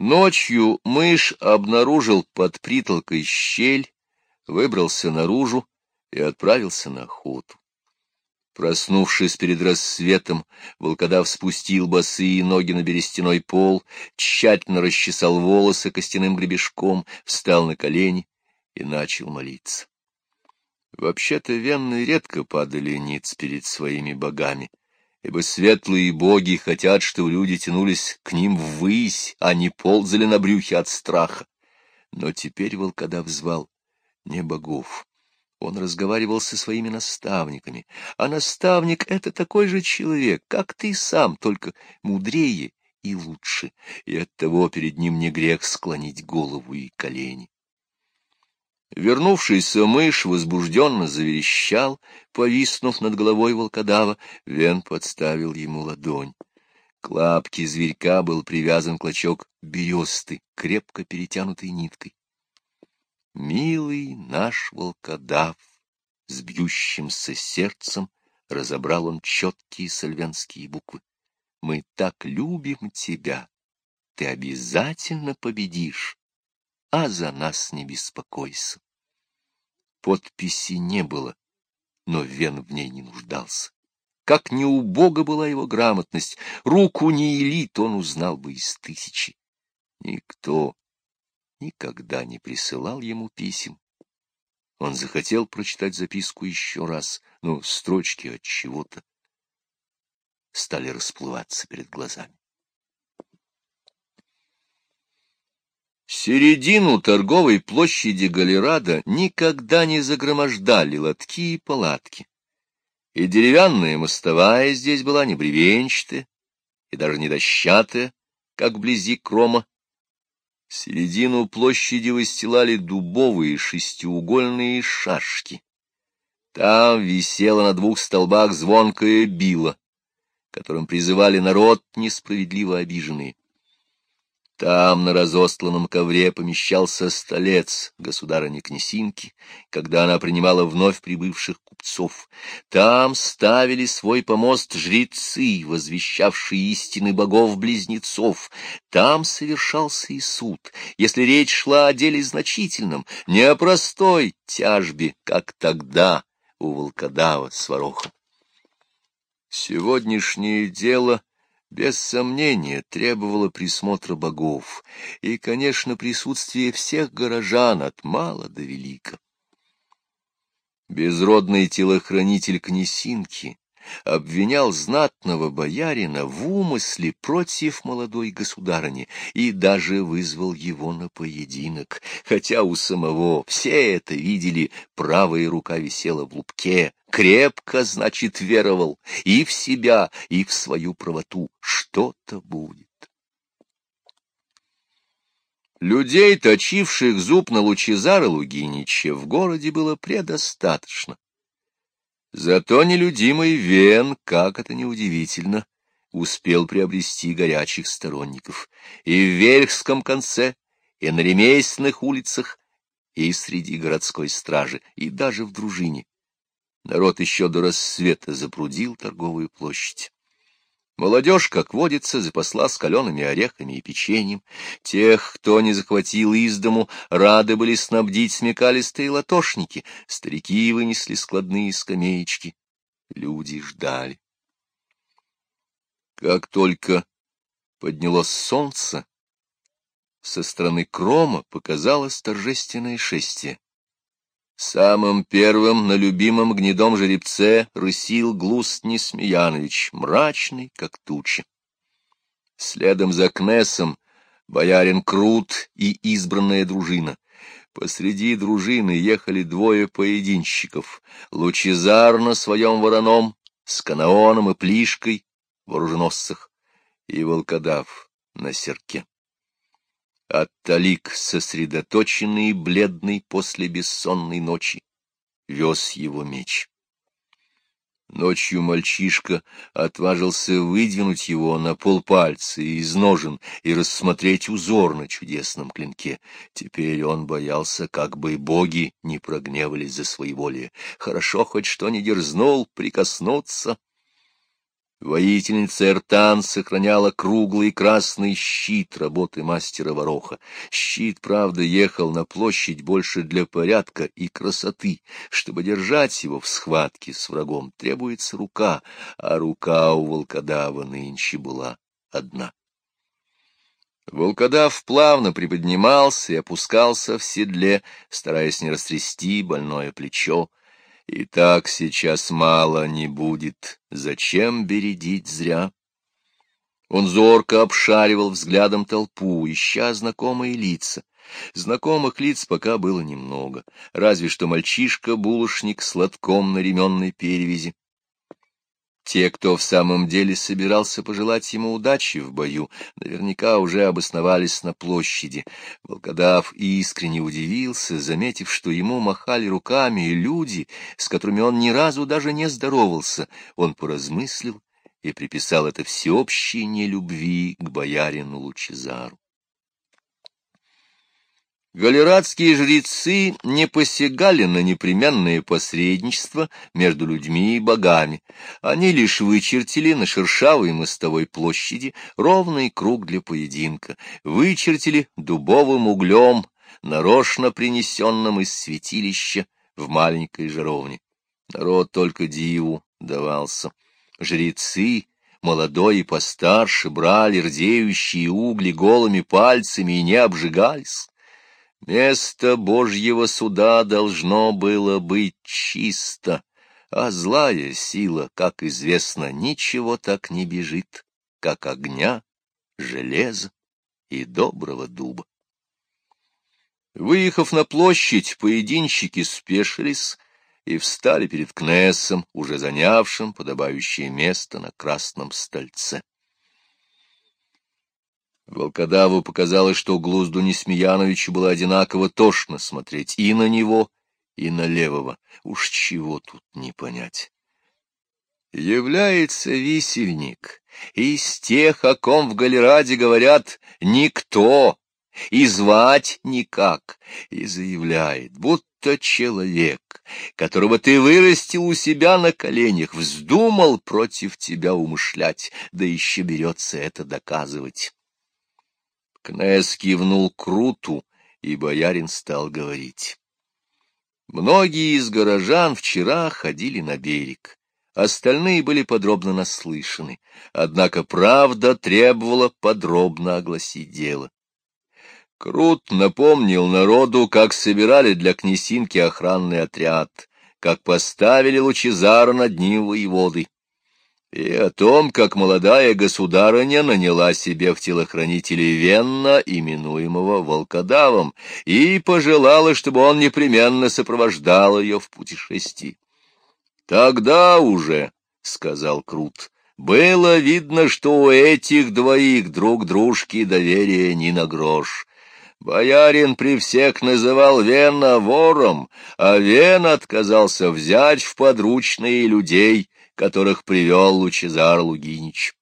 Ночью мышь обнаружил под притолкой щель, выбрался наружу и отправился на охоту. Проснувшись перед рассветом, волкодав спустил босые ноги на берестяной пол, тщательно расчесал волосы костяным гребешком, встал на колени и начал молиться. Вообще-то венны редко падали ниц перед своими богами, ибо светлые боги хотят, чтобы люди тянулись к ним ввысь, а не ползали на брюхе от страха. Но теперь волкодав звал не богов. Он разговаривал со своими наставниками, а наставник — это такой же человек, как ты сам, только мудрее и лучше, и оттого перед ним не грех склонить голову и колени. Вернувшийся мышь возбужденно заверещал, повиснув над головой волкодава, Вен подставил ему ладонь. К лапке зверька был привязан клочок бересты, крепко перетянутой ниткой. Милый наш волкодав, с бьющимся сердцем разобрал он четкие сальвянские буквы. Мы так любим тебя, ты обязательно победишь а за нас не беспокойся. Подписи не было, но Вен в ней не нуждался. Как не убога была его грамотность, руку не элит он узнал бы из тысячи. Никто никогда не присылал ему писем. Он захотел прочитать записку еще раз, но строчки от чего-то стали расплываться перед глазами. Середину торговой площади Галерада никогда не загромождали лотки и палатки. И деревянная мостовая здесь была не бревенчатая, и даже не дощатая, как вблизи Крома. Середину площади выстилали дубовые шестиугольные шашки. Там висела на двух столбах звонкая била, которым призывали народ несправедливо обиженный. Там на разостланном ковре помещался столец государыни Князинки, когда она принимала вновь прибывших купцов. Там ставили свой помост жрецы, возвещавшие истины богов-близнецов. Там совершался и суд, если речь шла о деле значительном, не о простой тяжбе, как тогда у волкодава с ворохом. Сегодняшнее дело — без сомнения требовало присмотра богов и, конечно, присутствие всех горожан от мала до велика. Безродный телохранитель князинки обвинял знатного боярина в умысле против молодой государыни и даже вызвал его на поединок, хотя у самого все это видели, правая рука висела в лупке, крепко, значит, веровал и в себя, и в свою правоту. Что-то будет. Людей, точивших зуб на Лучезара Лугинича, в городе было предостаточно. Зато нелюдимый Вен, как это неудивительно, успел приобрести горячих сторонников и в Вельхском конце, и на ремесленных улицах, и среди городской стражи, и даже в дружине. Народ еще до рассвета запрудил торговую площадь. Молодежь, как водится, запасла с калеными орехами и печеньем. Тех, кто не захватил из дому, рады были снабдить смекалистые латошники. Старики вынесли складные скамеечки. Люди ждали. Как только поднялось солнце, со стороны Крома показалось торжественное шествие. Самым первым на любимом гнедом жеребце рысил Глуст Несмеянович, мрачный, как туча. Следом за Кнессом боярин Крут и избранная дружина. Посреди дружины ехали двое поединщиков, Лучезар на своем вороном, с Канаоном и Плишкой в оруженосцах, и волкодав на серке. Атталик, сосредоточенный и бледный после бессонной ночи, вез его меч. Ночью мальчишка отважился выдвинуть его на полпальца из ножен и рассмотреть узор на чудесном клинке. Теперь он боялся, как бы боги не прогневались за своеволие. Хорошо хоть что не дерзнул прикоснуться. Воительница Эртан сохраняла круглый красный щит работы мастера Вороха. Щит, правда, ехал на площадь больше для порядка и красоты. Чтобы держать его в схватке с врагом, требуется рука, а рука у волкодава нынче была одна. Волкодав плавно приподнимался и опускался в седле, стараясь не растрясти больное плечо. И так сейчас мало не будет. Зачем бередить зря? Он зорко обшаривал взглядом толпу, ища знакомые лица. Знакомых лиц пока было немного, разве что мальчишка-булочник с лотком на ременной перевязи. Те, кто в самом деле собирался пожелать ему удачи в бою, наверняка уже обосновались на площади. Волкодав искренне удивился, заметив, что ему махали руками люди, с которыми он ни разу даже не здоровался. Он поразмыслил и приписал это всеобщей нелюбви к боярину Лучезару. Галератские жрецы не посягали на непременное посредничество между людьми и богами. Они лишь вычертили на шершавой мостовой площади ровный круг для поединка, вычертили дубовым углем, нарочно принесенным из святилища в маленькой жаровне. Народ только диву давался. Жрецы, молодой и постарше, брали рдеющие угли голыми пальцами и не обжигались. Место Божьего суда должно было быть чисто, а злая сила, как известно, ничего так не бежит, как огня, железа и доброго дуба. Выехав на площадь, поединщики спешились и встали перед Кнессом, уже занявшим подобающее место на красном стольце. Волкодаву показалось, что Глузду Несмеяновичу было одинаково тошно смотреть и на него, и на левого. Уж чего тут не понять. Является висельник, из тех, о ком в Галераде говорят «никто», и звать никак, и заявляет, будто человек, которого ты вырастил у себя на коленях, вздумал против тебя умышлять, да еще берется это доказывать. Князь кивнул Круту, и боярин стал говорить. Многие из горожан вчера ходили на берег. Остальные были подробно наслышаны, однако правда требовала подробно огласить дело. Крут напомнил народу, как собирали для князинки охранный отряд, как поставили Лучезара над ним воеводой и о том, как молодая государыня наняла себе в телохранителей Венна, именуемого Волкодавом, и пожелала, чтобы он непременно сопровождал ее в путешествии. «Тогда уже», — сказал Крут, — «было видно, что у этих двоих друг дружки доверия ни на грош». Боярин при всех называл Вена вором, а Вен отказался взять в подручные людей, которых привел Лучезар Лугинич.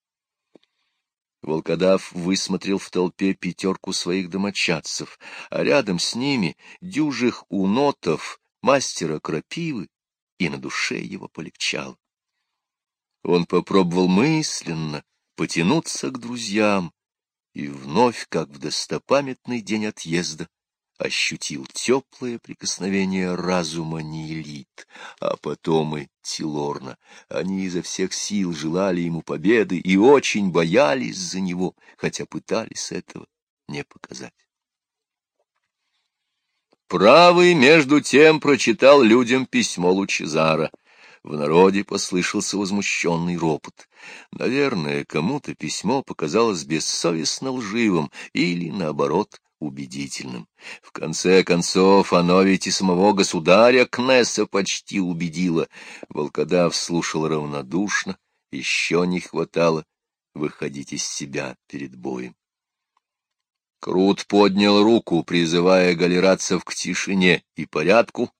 Волкодав высмотрел в толпе пятерку своих домочадцев, а рядом с ними дюжих унотов, мастера крапивы, и на душе его полегчал. Он попробовал мысленно потянуться к друзьям, и вновь, как в достопамятный день отъезда, ощутил теплое прикосновение разума Нилит, а потом и Тилорна. Они изо всех сил желали ему победы и очень боялись за него, хотя пытались этого не показать. Правый, между тем, прочитал людям письмо Лучезара. В народе послышался возмущенный ропот. Наверное, кому-то письмо показалось бессовестно лживым или, наоборот, убедительным. В конце концов, оно ведь и самого государя Кнесса почти убедило. Волкодав слушал равнодушно, еще не хватало выходить из себя перед боем. Крут поднял руку, призывая галерадцев к тишине и порядку,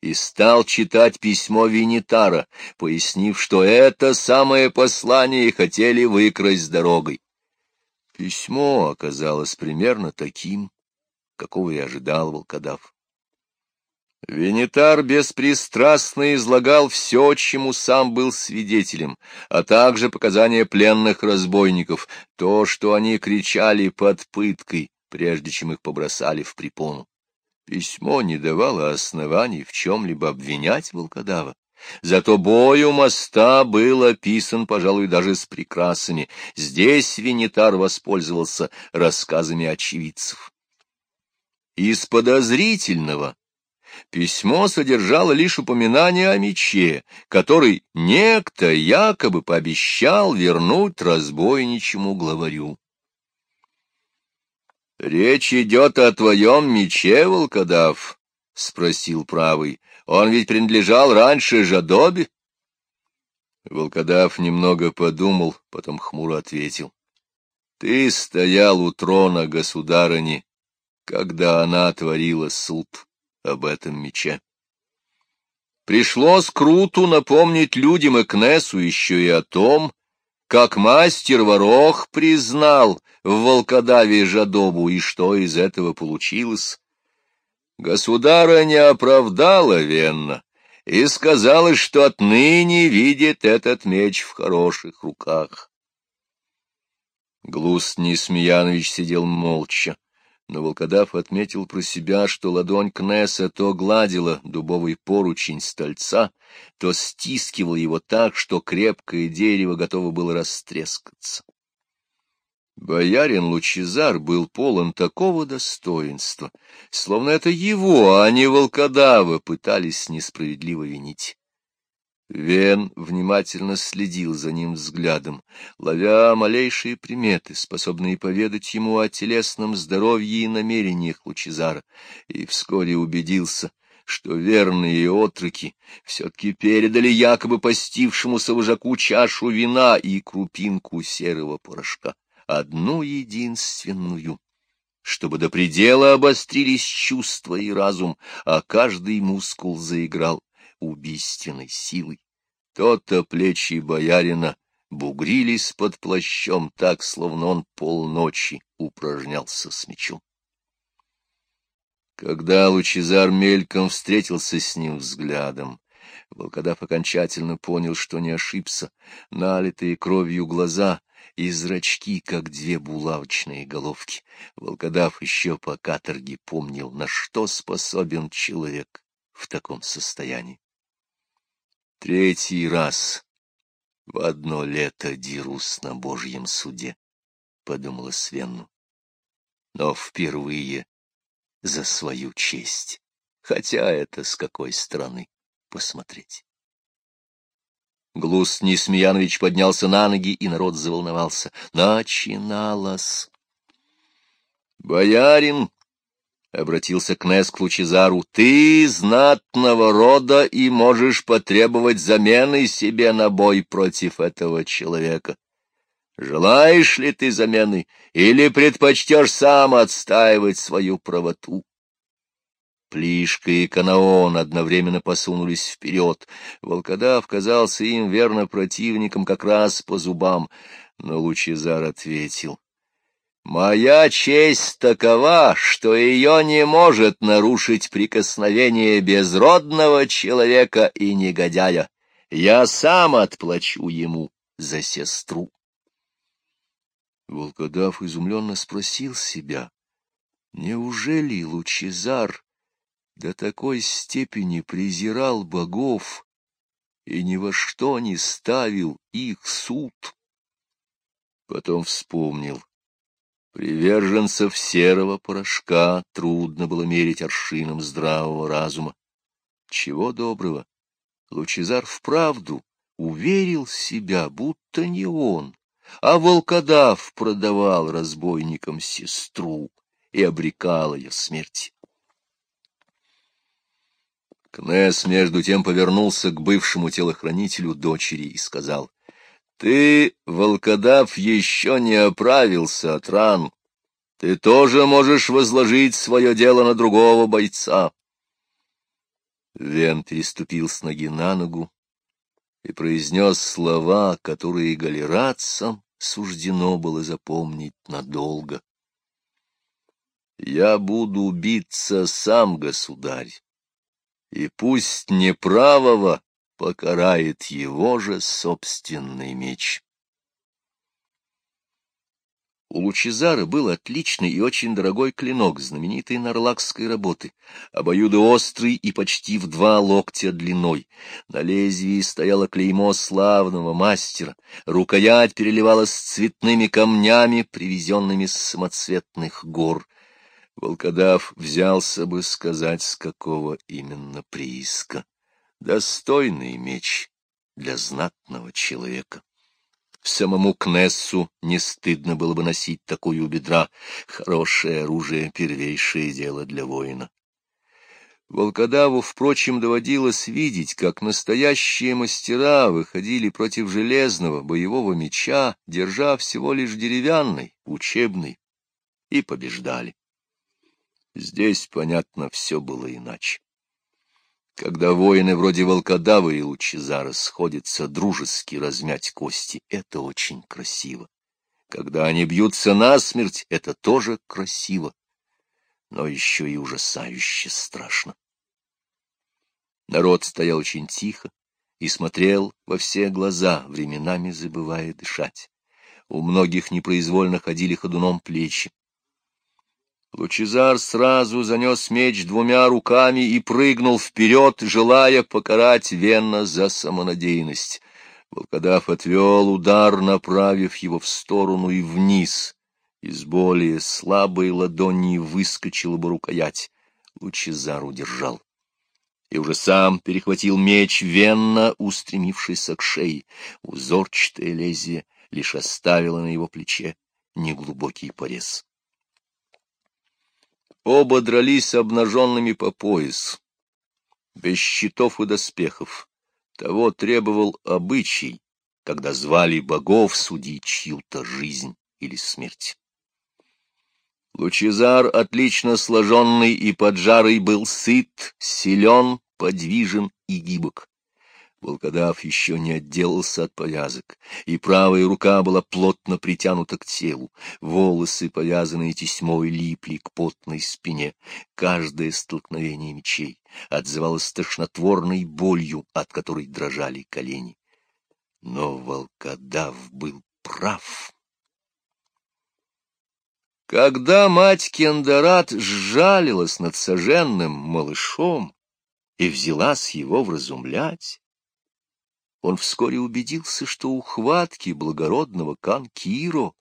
и стал читать письмо Винитара, пояснив, что это самое послание хотели выкрасть дорогой. Письмо оказалось примерно таким, какого и ожидал волкодав. Венитар беспристрастно излагал все, чему сам был свидетелем, а также показания пленных разбойников, то, что они кричали под пыткой, прежде чем их побросали в препону. Письмо не давало оснований в чем-либо обвинять волкодава. Зато бой у моста был описан, пожалуй, даже с прикрасами. Здесь Венитар воспользовался рассказами очевидцев. Из подозрительного Письмо содержало лишь упоминание о мече, который некто якобы пообещал вернуть разбойничему главарю. — Речь идет о твоем мече, волкодав? — спросил правый. — Он ведь принадлежал раньше Жадобе? Волкодав немного подумал, потом хмуро ответил. — Ты стоял у трона государыни, когда она творила суд об этом мече. Пришлось Круту напомнить людям и Кнесу еще и о том, как мастер Ворох признал в волкодаве Жадобу, и что из этого получилось. Государа не оправдала Венна и сказала, что отныне видит этот меч в хороших руках. Глуст Несмеянович сидел молча но волкодав отметил про себя, что ладонь Кнесса то гладила дубовый поручень стольца, то стискивал его так, что крепкое дерево готово было растрескаться. Боярин Лучезар был полон такого достоинства, словно это его, а не волкодава, пытались несправедливо винить. Вен внимательно следил за ним взглядом, ловя малейшие приметы, способные поведать ему о телесном здоровье и намерениях Лучезара, и вскоре убедился, что верные отроки все-таки передали якобы постившемуся вожаку чашу вина и крупинку серого порошка, одну единственную, чтобы до предела обострились чувства и разум, а каждый мускул заиграл убийственной силой. То-то плечи боярина бугрились под плащом так, словно он полночи упражнялся с мечом. Когда Лучезар мельком встретился с ним взглядом, Волкодав окончательно понял, что не ошибся. Налитые кровью глаза и зрачки, как две булавочные головки. Волкодав еще по каторге помнил, на что способен человек в таком состоянии. Третий раз в одно лето дерусь на Божьем суде, — подумала Свенну. Но впервые за свою честь, хотя это с какой стороны посмотреть. Глус Несмеянович поднялся на ноги, и народ заволновался. Начиналось. Боярин — обратился Кнесс к Лучезару, — ты знатного рода и можешь потребовать замены себе на бой против этого человека. Желаешь ли ты замены или предпочтешь сам отстаивать свою правоту? Плишка и Канаон одновременно посунулись вперед. Волкодав казался им верно противником как раз по зубам, но Лучезар ответил — Моя честь такова, что ее не может нарушить прикосновение безродного человека и негодяя. Я сам отплачу ему за сестру. Волкодав изумленно спросил себя, неужели Лучезар до такой степени презирал богов и ни во что не ставил их суд? Потом вспомнил, Приверженцев серого порошка трудно было мерить аршином здравого разума. Чего доброго, Лучезар вправду уверил себя, будто не он, а волкодав продавал разбойникам сестру и обрекал ее смерти. Кнесс между тем повернулся к бывшему телохранителю дочери и сказал, ты, волкодав, еще не оправился от ран. Ты тоже можешь возложить свое дело на другого бойца. Вен переступил с ноги на ногу и произнес слова, которые галератцам суждено было запомнить надолго. «Я буду биться сам, государь, и пусть неправого покарает его же собственный меч. У Лучезара был отличный и очень дорогой клинок знаменитой нарлакской работы, обоюдоострый и почти в два локтя длиной. На лезвии стояло клеймо славного мастера, рукоять переливалась цветными камнями, привезенными с самоцветных гор. Волкодав взялся бы сказать, с какого именно прииска. Достойный меч для знатного человека. Самому Кнессу не стыдно было бы носить такую у бедра. Хорошее оружие — первейшее дело для воина. Волкодаву, впрочем, доводилось видеть, как настоящие мастера выходили против железного боевого меча, держа всего лишь деревянный, учебный, и побеждали. Здесь, понятно, все было иначе. Когда воины вроде волкодава и лучезара сходятся дружески размять кости, это очень красиво. Когда они бьются насмерть, это тоже красиво, но еще и ужасающе страшно. Народ стоял очень тихо и смотрел во все глаза, временами забывая дышать. У многих непроизвольно ходили ходуном плечи. Лучезар сразу занес меч двумя руками и прыгнул вперед, желая покарать Венна за самонадеянность. Волкодав отвел удар, направив его в сторону и вниз. Из более слабой ладони выскочила бы рукоять. Лучезар удержал. И уже сам перехватил меч Венна, устремившийся к шее. Узорчатое лезвие лишь оставило на его плече неглубокий порез. Оба дрались обнаженными по пояс, без щитов и доспехов. Того требовал обычай, когда звали богов судить чью-то жизнь или смерть. Лучезар, отлично сложенный и поджарый, был сыт, силен, подвижен и гибок. Волкодав еще не отделался от повязок, и правая рука была плотно притянута к телу, волосы, повязанные тесьмой, липли к потной спине. Каждое столкновение мечей отзывалось тошнотворной болью, от которой дрожали колени. Но волкодав был прав. Когда мать Кендарат сжалилась над соженным малышом и взялась его вразумлять, он вскоре убедился, что ухватки благородного Канкиро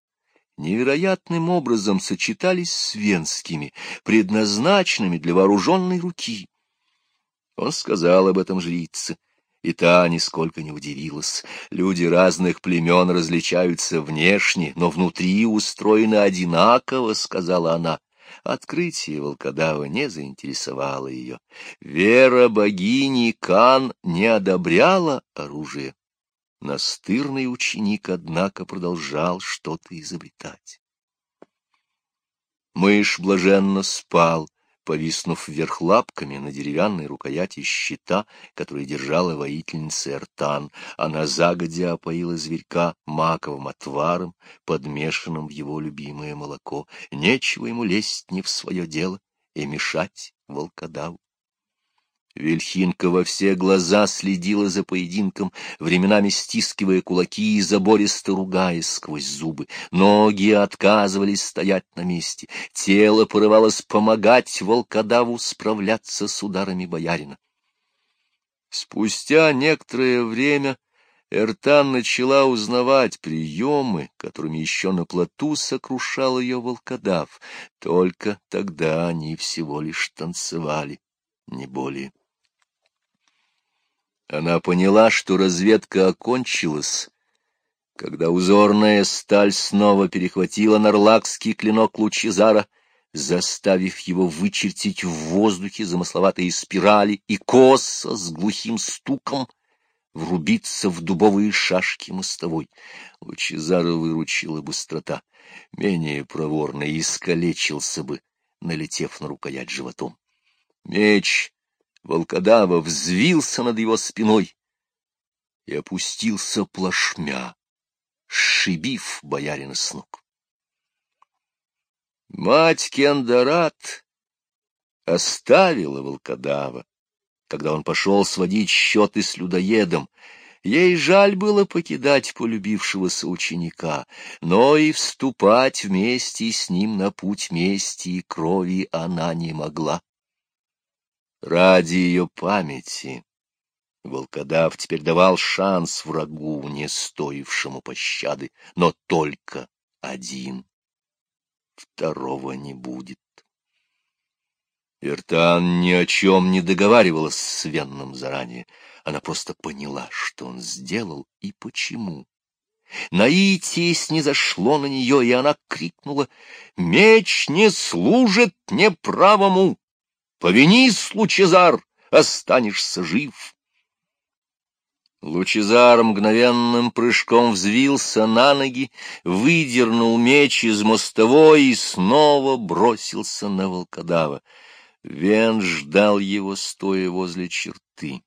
невероятным образом сочетались с венскими, предназначенными для вооруженной руки. Он сказал об этом жрице, и та нисколько не удивилась. Люди разных племен различаются внешне, но внутри устроены одинаково, — сказала она. Открытие волкодава не заинтересовало ее. Вера богини Кан не одобряла оружие. Настырный ученик, однако, продолжал что-то изобретать. Мышь блаженно спал, повиснув вверх лапками на деревянной рукояти щита, который держала воительница Эртан. Она загодя опоила зверька маковым отваром, подмешанным в его любимое молоко. Нечего ему лезть не в свое дело и мешать волкодаву. Вельхинка во все глаза следила за поединком, временами стискивая кулаки и забористо ругаясь сквозь зубы. Ноги отказывались стоять на месте, тело порывалось помогать волкодаву справляться с ударами боярина. Спустя некоторое время Эртан начала узнавать приемы, которыми еще на плоту сокрушал ее волкодав. Только тогда они всего лишь танцевали, не более. Она поняла, что разведка окончилась, когда узорная сталь снова перехватила нарлакский клинок Лучезара, заставив его вычертить в воздухе замысловатые спирали и косо с глухим стуком врубиться в дубовые шашки мостовой. Лучезара выручила быстрота. Менее проворно искалечился бы, налетев на рукоять животом. Меч волкодава взвился над его спиной и опустился плашмя, сшибив боярина с ног. Мать Кендарат оставила волкодава когда он пошел сводить счеты с людоедом. Ей жаль было покидать полюбившегося ученика, но и вступать вместе с ним на путь мести и крови она не могла. Ради ее памяти волкодав теперь давал шанс врагу, не стоившему пощады, но только один. Второго не будет. Иртан ни о чем не договаривалась с Венном заранее. Она просто поняла, что он сделал и почему. Наитие снизошло на нее, и она крикнула «Меч не служит неправому! Повинись, Лучезар, останешься жив!» Лучезар мгновенным прыжком взвился на ноги, выдернул меч из мостовой и снова бросился на волкодава. Вен ждал его, стоя возле черты.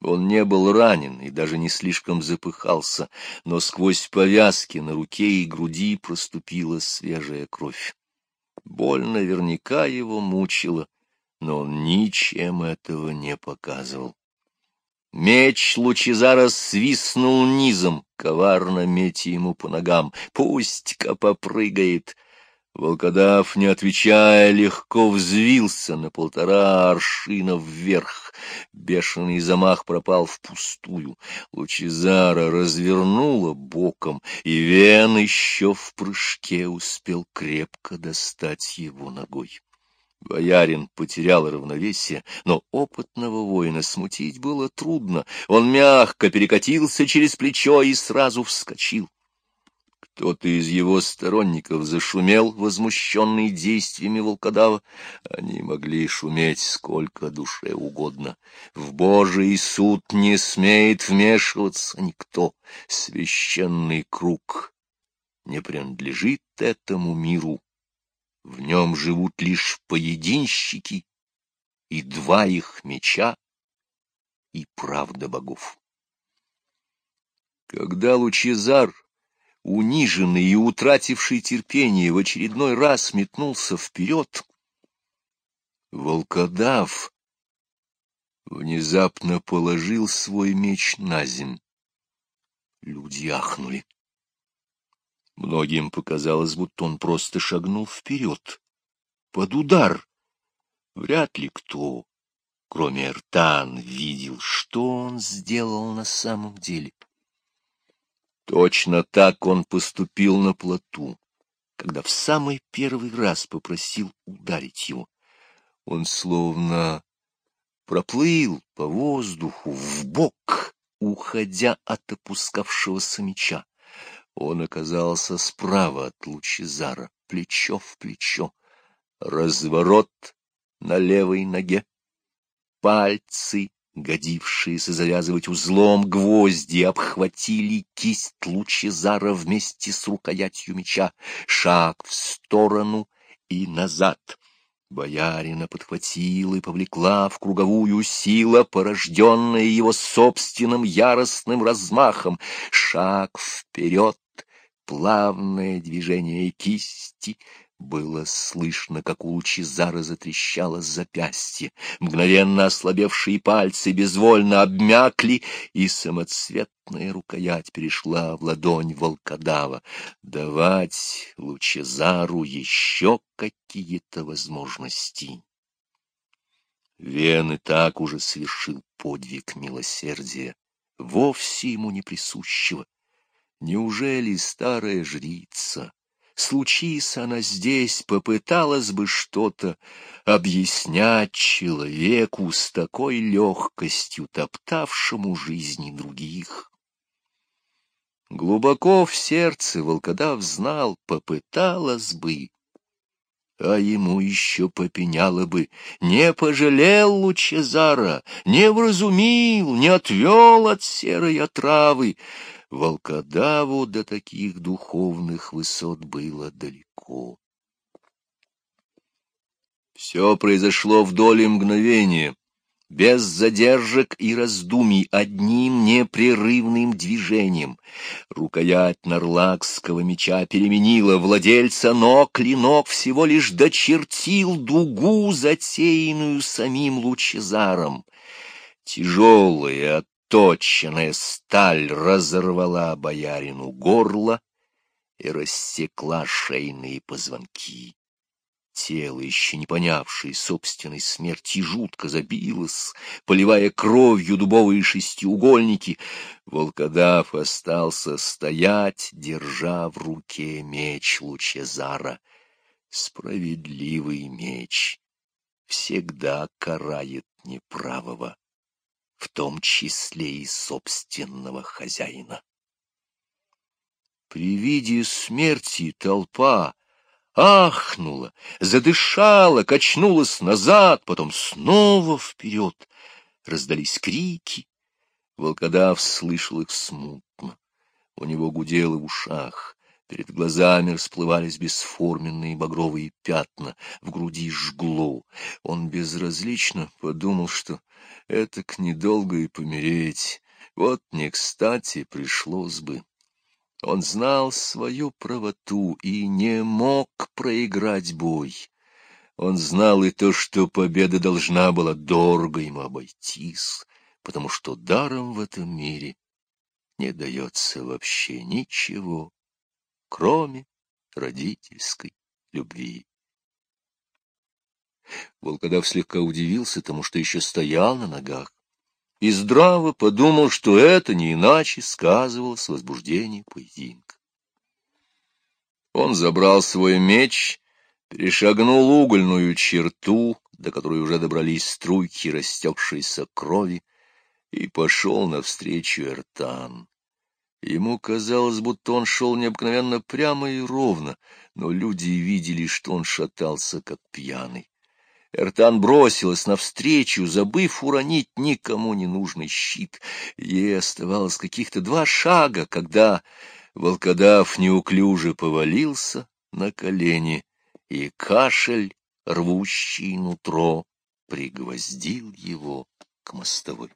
Он не был ранен и даже не слишком запыхался, но сквозь повязки на руке и груди проступила свежая кровь. Боль наверняка его мучила, но он ничем этого не показывал. Меч Лучезара свистнул низом, коварно метя ему по ногам. Пусть-ка попрыгает. Волкодав, не отвечая, легко взвился на полтора аршина вверх. Бешеный замах пропал впустую. Лучезара развернула боком, и Вен еще в прыжке успел крепко достать его ногой. Боярин потерял равновесие, но опытного воина смутить было трудно. Он мягко перекатился через плечо и сразу вскочил. Кто-то из его сторонников зашумел, возмущенный действиями волкодава. Они могли шуметь сколько душе угодно. В Божий суд не смеет вмешиваться никто. Священный круг не принадлежит этому миру в нем живут лишь поединщики и два их меча и правда богов. Когда Лучезар, униженный и утративший терпение, в очередной раз метнулся вперед, волкодав внезапно положил свой меч на земь. Люди ахнули. Многим показалось, будто он просто шагнул вперед, под удар. Вряд ли кто, кроме Эртан, видел, что он сделал на самом деле. Точно так он поступил на плоту, когда в самый первый раз попросил ударить его. Он словно проплыл по воздуху в бок, уходя от опускавшегося меча. Он оказался справа от Лучезара, плечо в плечо. Разворот на левой ноге. Пальцы, годившиеся завязывать узлом гвозди, обхватили кисть Лучезара вместе с рукоятью меча. Шаг в сторону и назад. Боярина подхватила и повлекла в круговую сила, порожденная его собственным яростным размахом. Шаг вперед плавное движение кисти, было слышно, как у Лучезара затрещало запястье. Мгновенно ослабевшие пальцы безвольно обмякли, и самоцветная рукоять перешла в ладонь волкодава. Давать Лучезару еще какие-то возможности. Вен и так уже совершил подвиг милосердия, вовсе ему не присущего. Неужели старая жрица, случись она здесь, попыталась бы что-то объяснять человеку с такой легкостью, топтавшему жизни других? Глубоко в сердце волкодав знал, попыталась бы, а ему еще попеняло бы, не пожалел Лучезара, не вразумил, не отвел от серой отравы, волкодаву до таких духовных высот было далеко. Все произошло в доле мгновения. без задержек и раздумий, одним непрерывным движением. Рукоять нарлакского меча переменила владельца, но клинок всего лишь дочертил дугу, затеянную самим Лучезаром. Тяжелая, отточенная сталь разорвала боярину горло и рассекла шейные позвонки. Тело, еще не понявшее собственной смерти, жутко забилось, поливая кровью дубовые шестиугольники. Волкодав остался стоять, держа в руке меч Лучезара. Справедливый меч всегда карает неправого, в том числе и собственного хозяина. При виде смерти толпа ахнула, задышала, качнулась назад, потом снова вперед. Раздались крики. Волкодав слышал их смутно. У него гудело в ушах. Перед глазами расплывались бесформенные багровые пятна, в груди жгло. Он безразлично подумал, что это к недолго и помереть. Вот не кстати пришлось бы. Он знал свою правоту и не мог проиграть бой. Он знал и то, что победа должна была дорого ему обойтись, потому что даром в этом мире не дается вообще ничего, кроме родительской любви. Волкодав слегка удивился тому, что еще стоял на ногах и здраво подумал, что это не иначе сказывалось возбуждение поединка. Он забрал свой меч, перешагнул угольную черту, до которой уже добрались струйки растекшейся крови, и пошел навстречу Эртан. Ему казалось, будто он шел необыкновенно прямо и ровно, но люди видели, что он шатался, как пьяный. Эртан бросилась навстречу, забыв уронить никому не нужный щит. Ей оставалось каких-то два шага, когда волкодав неуклюже повалился на колени, и кашель, рвущий нутро, пригвоздил его к мостовой.